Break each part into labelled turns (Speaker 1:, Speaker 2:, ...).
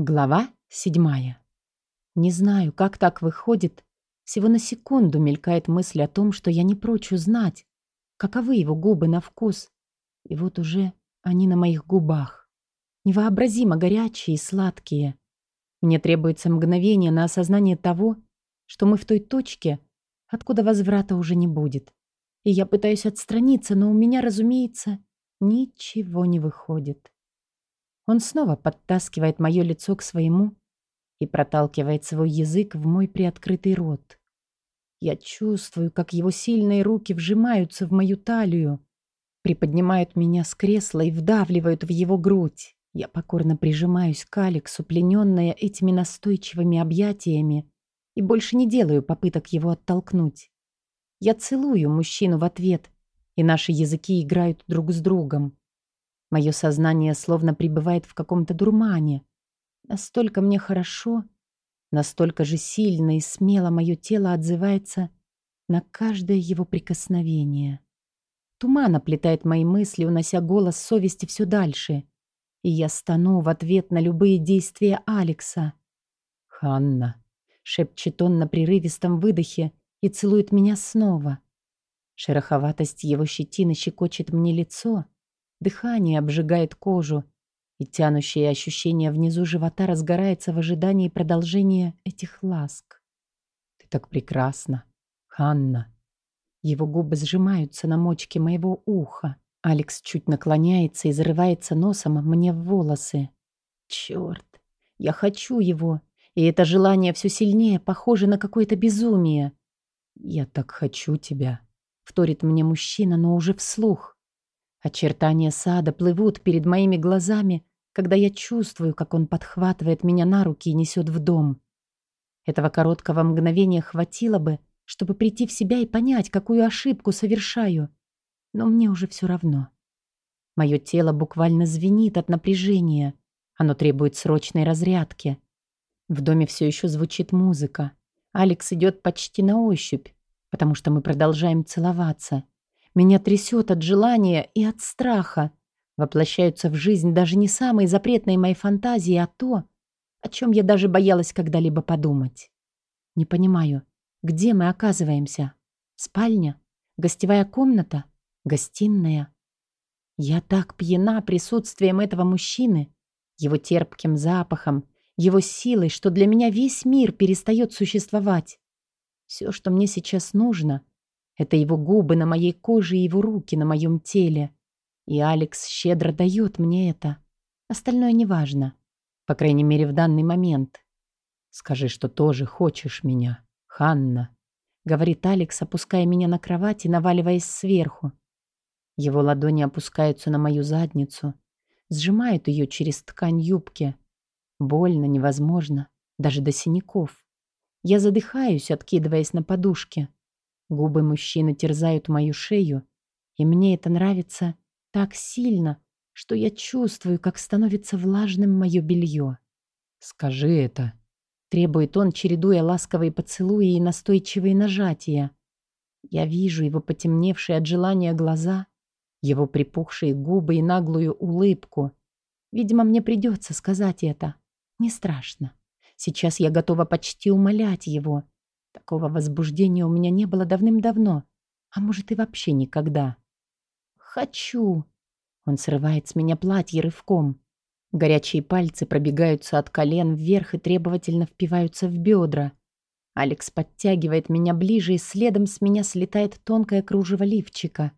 Speaker 1: Глава седьмая. Не знаю, как так выходит. Всего на секунду мелькает мысль о том, что я не прочь узнать, каковы его губы на вкус. И вот уже они на моих губах. Невообразимо горячие и сладкие. Мне требуется мгновение на осознание того, что мы в той точке, откуда возврата уже не будет. И я пытаюсь отстраниться, но у меня, разумеется, ничего не выходит. Он снова подтаскивает мое лицо к своему и проталкивает свой язык в мой приоткрытый рот. Я чувствую, как его сильные руки вжимаются в мою талию, приподнимают меня с кресла и вдавливают в его грудь. Я покорно прижимаюсь к Алексу, плененная этими настойчивыми объятиями, и больше не делаю попыток его оттолкнуть. Я целую мужчину в ответ, и наши языки играют друг с другом. Мое сознание словно пребывает в каком-то дурмане. Настолько мне хорошо, настолько же сильно и смело мое тело отзывается на каждое его прикосновение. Туман оплетает мои мысли, унося голос совести все дальше. И я стану в ответ на любые действия Алекса. «Ханна», — шепчет он на прерывистом выдохе и целует меня снова. Шероховатость его щетины щекочет мне лицо — Дыхание обжигает кожу, и тянущее ощущение внизу живота разгорается в ожидании продолжения этих ласк. «Ты так прекрасна, Ханна!» Его губы сжимаются на мочке моего уха. Алекс чуть наклоняется и зарывается носом мне в волосы. Черт, я хочу его, и это желание все сильнее похоже на какое-то безумие. «Я так хочу тебя», — вторит мне мужчина, но уже вслух. Очертания сада плывут перед моими глазами, когда я чувствую, как он подхватывает меня на руки и несет в дом. Этого короткого мгновения хватило бы, чтобы прийти в себя и понять, какую ошибку совершаю. Но мне уже все равно. Мое тело буквально звенит от напряжения. Оно требует срочной разрядки. В доме все еще звучит музыка. Алекс идет почти на ощупь, потому что мы продолжаем целоваться. Меня трясет от желания и от страха. Воплощаются в жизнь даже не самые запретные мои фантазии, а то, о чем я даже боялась когда-либо подумать. Не понимаю, где мы оказываемся? Спальня? Гостевая комната? Гостиная? Я так пьяна присутствием этого мужчины, его терпким запахом, его силой, что для меня весь мир перестает существовать. Все, что мне сейчас нужно, это его губы на моей коже и его руки на моем теле. И Алекс щедро дает мне это. Остальное неважно. По крайней мере, в данный момент. «Скажи, что тоже хочешь меня, Ханна», — говорит Алекс, опуская меня на кровать и наваливаясь сверху. Его ладони опускаются на мою задницу, сжимают ее через ткань юбки. Больно, невозможно, даже до синяков. Я задыхаюсь, откидываясь на подушке. Губы мужчины терзают мою шею, и мне это нравится так сильно, что я чувствую, как становится влажным мое белье. «Скажи это», — требует он, чередуя ласковые поцелуи и настойчивые нажатия. Я вижу его потемневшие от желания глаза, его припухшие губы и наглую улыбку. Видимо, мне придется сказать это. Не страшно. Сейчас я готова почти умолять его — Такого возбуждения у меня не было давным-давно, а может и вообще никогда. «Хочу!» Он срывает с меня платье рывком. Горячие пальцы пробегаются от колен вверх и требовательно впиваются в бедра. Алекс подтягивает меня ближе, и следом с меня слетает тонкое кружево лифчика.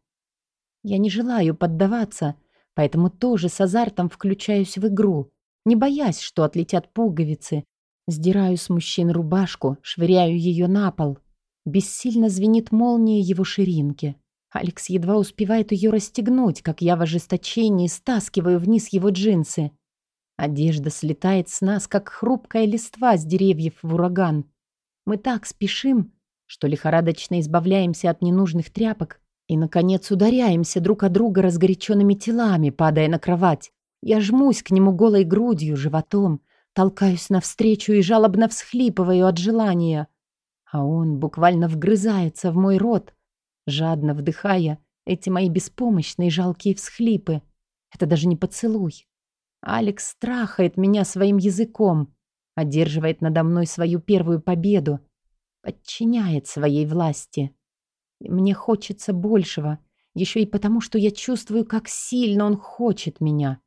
Speaker 1: Я не желаю поддаваться, поэтому тоже с азартом включаюсь в игру, не боясь, что отлетят пуговицы, Сдираю с мужчин рубашку, швыряю ее на пол. Бессильно звенит молния его ширинки. Алекс едва успевает ее расстегнуть, как я в ожесточении стаскиваю вниз его джинсы. Одежда слетает с нас, как хрупкая листва с деревьев в ураган. Мы так спешим, что лихорадочно избавляемся от ненужных тряпок и, наконец, ударяемся друг от друга разгоряченными телами, падая на кровать. Я жмусь к нему голой грудью, животом, Толкаюсь навстречу и жалобно всхлипываю от желания. А он буквально вгрызается в мой рот, жадно вдыхая эти мои беспомощные жалкие всхлипы. Это даже не поцелуй. Алекс страхает меня своим языком, одерживает надо мной свою первую победу, подчиняет своей власти. И мне хочется большего, еще и потому, что я чувствую, как сильно он хочет меня.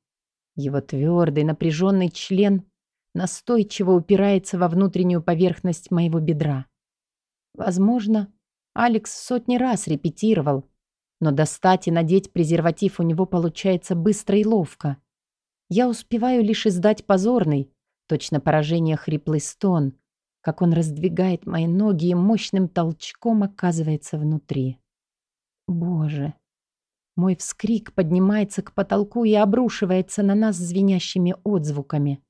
Speaker 1: Его твердый, напряженный член настойчиво упирается во внутреннюю поверхность моего бедра. Возможно, Алекс сотни раз репетировал, но достать и надеть презерватив у него получается быстро и ловко. Я успеваю лишь издать позорный, точно поражение хриплый стон, как он раздвигает мои ноги и мощным толчком оказывается внутри. Боже! Мой вскрик поднимается к потолку и обрушивается на нас звенящими отзвуками.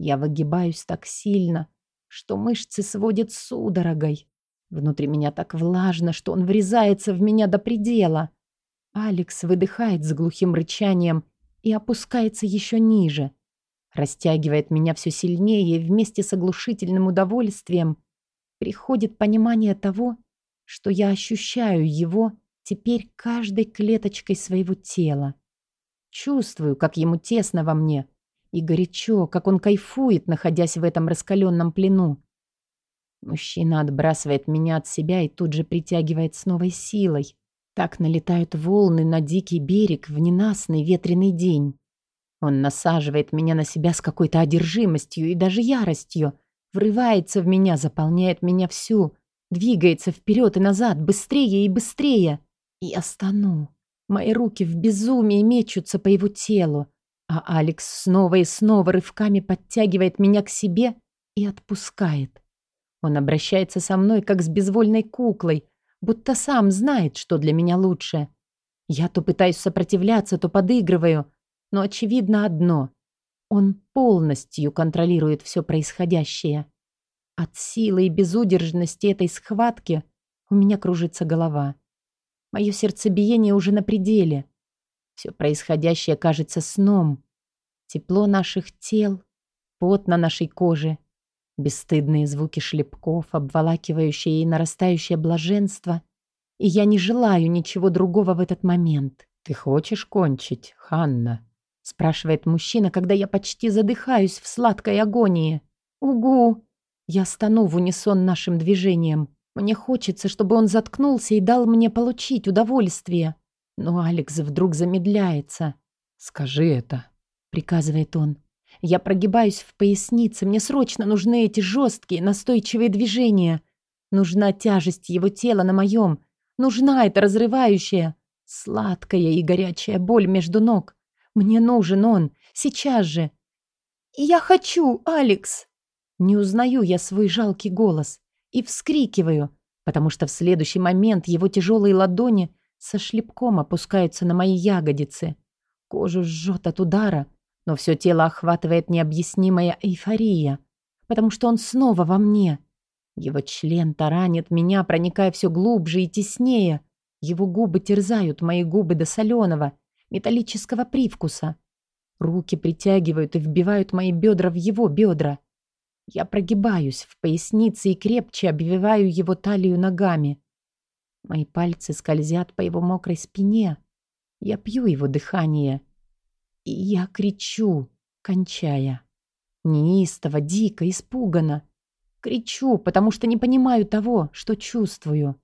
Speaker 1: Я выгибаюсь так сильно, что мышцы сводят судорогой. Внутри меня так влажно, что он врезается в меня до предела. Алекс выдыхает с глухим рычанием и опускается еще ниже. Растягивает меня все сильнее, и вместе с оглушительным удовольствием приходит понимание того, что я ощущаю его теперь каждой клеточкой своего тела. Чувствую, как ему тесно во мне, и горячо, как он кайфует, находясь в этом раскаленном плену. Мужчина отбрасывает меня от себя и тут же притягивает с новой силой. Так налетают волны на дикий берег в ненастный ветреный день. Он насаживает меня на себя с какой-то одержимостью и даже яростью, врывается в меня, заполняет меня всю, двигается вперед и назад, быстрее и быстрее. И я стану. Мои руки в безумии мечутся по его телу, а Алекс снова и снова рывками подтягивает меня к себе и отпускает. Он обращается со мной, как с безвольной куклой, будто сам знает, что для меня лучше. Я то пытаюсь сопротивляться, то подыгрываю, но очевидно одно — он полностью контролирует все происходящее. От силы и безудержности этой схватки у меня кружится голова. Мое сердцебиение уже на пределе. Все происходящее кажется сном. Тепло наших тел, пот на нашей коже — Бесстыдные звуки шлепков, обволакивающие и нарастающее блаженство. И я не желаю ничего другого в этот момент. «Ты хочешь кончить, Ханна?» спрашивает мужчина, когда я почти задыхаюсь в сладкой агонии. «Угу!» Я стану в унисон нашим движением. Мне хочется, чтобы он заткнулся и дал мне получить удовольствие. Но Алекс вдруг замедляется.
Speaker 2: «Скажи это», —
Speaker 1: приказывает он. Я прогибаюсь в пояснице. Мне срочно нужны эти жесткие, настойчивые движения. Нужна тяжесть его тела на моем. Нужна эта разрывающая, сладкая и горячая боль между ног. Мне нужен он. Сейчас же. «Я хочу, Алекс!» Не узнаю я свой жалкий голос и вскрикиваю, потому что в следующий момент его тяжелые ладони со шлепком опускаются на мои ягодицы. Кожу жжет от удара, но все тело охватывает необъяснимая эйфория, потому что он снова во мне. Его член таранит меня, проникая все глубже и теснее. Его губы терзают мои губы до соленого, металлического привкуса. Руки притягивают и вбивают мои бедра в его бедра. Я прогибаюсь в пояснице и крепче обвиваю его талию ногами. Мои пальцы скользят по его мокрой спине. Я пью его дыхание. И я кричу, кончая. Неистово, дико, испуганно. Кричу, потому что не понимаю того, что чувствую.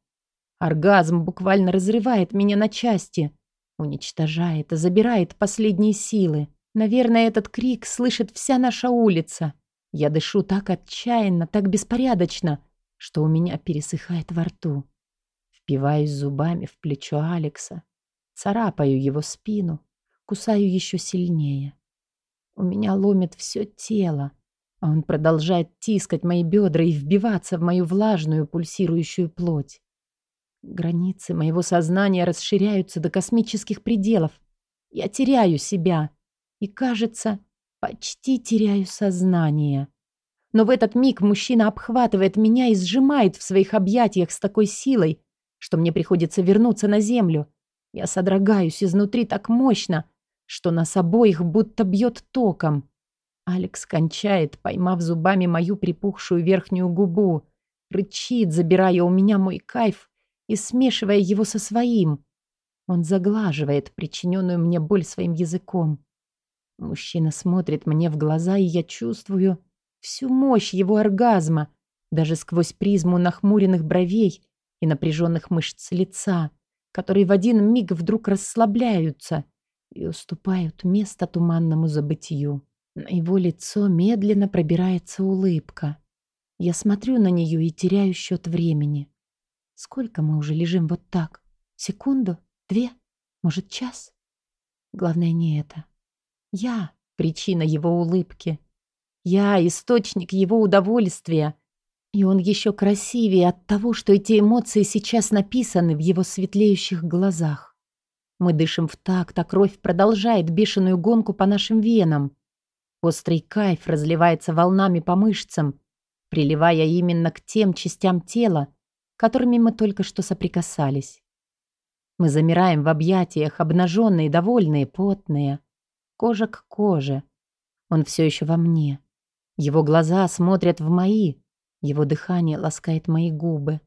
Speaker 1: Оргазм буквально разрывает меня на части, уничтожает и забирает последние силы. Наверное, этот крик слышит вся наша улица. Я дышу так отчаянно, так беспорядочно, что у меня пересыхает во рту. Впиваюсь зубами в плечо Алекса, царапаю его спину, кусаю еще сильнее. У меня ломит все тело, а он продолжает тискать мои бедра и вбиваться в мою влажную пульсирующую плоть. Границы моего сознания расширяются до космических пределов. Я теряю себя и, кажется, почти теряю сознание. Но в этот миг мужчина обхватывает меня и сжимает в своих объятиях с такой силой, что мне приходится вернуться на землю. Я содрогаюсь изнутри так мощно, что нас обоих будто бьет током. Алекс кончает, поймав зубами мою припухшую верхнюю губу, рычит, забирая у меня мой кайф и смешивая его со своим. Он заглаживает причиненную мне боль своим языком. Мужчина смотрит мне в глаза, и я чувствую всю мощь его оргазма, даже сквозь призму нахмуренных бровей и напряженных мышц лица, которые в один миг вдруг расслабляются и уступают место туманному забытию. На его лицо медленно пробирается улыбка. Я смотрю на нее и теряю счет времени. Сколько мы уже лежим вот так? Секунду? Две? Может, час? Главное не это. Я — причина его улыбки. Я — источник его удовольствия. И он еще красивее от того, что эти эмоции сейчас написаны в его светлеющих глазах. Мы дышим в такт, а кровь продолжает бешеную гонку по нашим венам. Острый кайф разливается волнами по мышцам, приливая именно к тем частям тела, которыми мы только что соприкасались. Мы замираем в объятиях, обнаженные, довольные, потные. Кожа к коже. Он все еще во мне. Его глаза смотрят в мои. Его дыхание ласкает мои губы.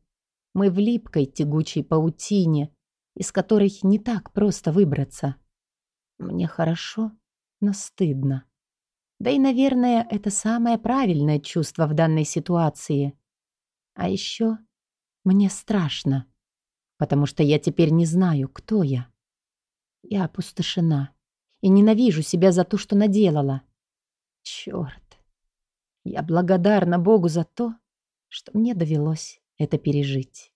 Speaker 1: Мы в липкой тягучей паутине, из которой не так просто выбраться. Мне хорошо, но стыдно. Да и, наверное, это самое правильное чувство в данной ситуации. А еще мне страшно потому что я теперь не знаю, кто я. Я опустошена и ненавижу себя за то, что наделала. Черт. Я благодарна Богу за то, что мне довелось это пережить.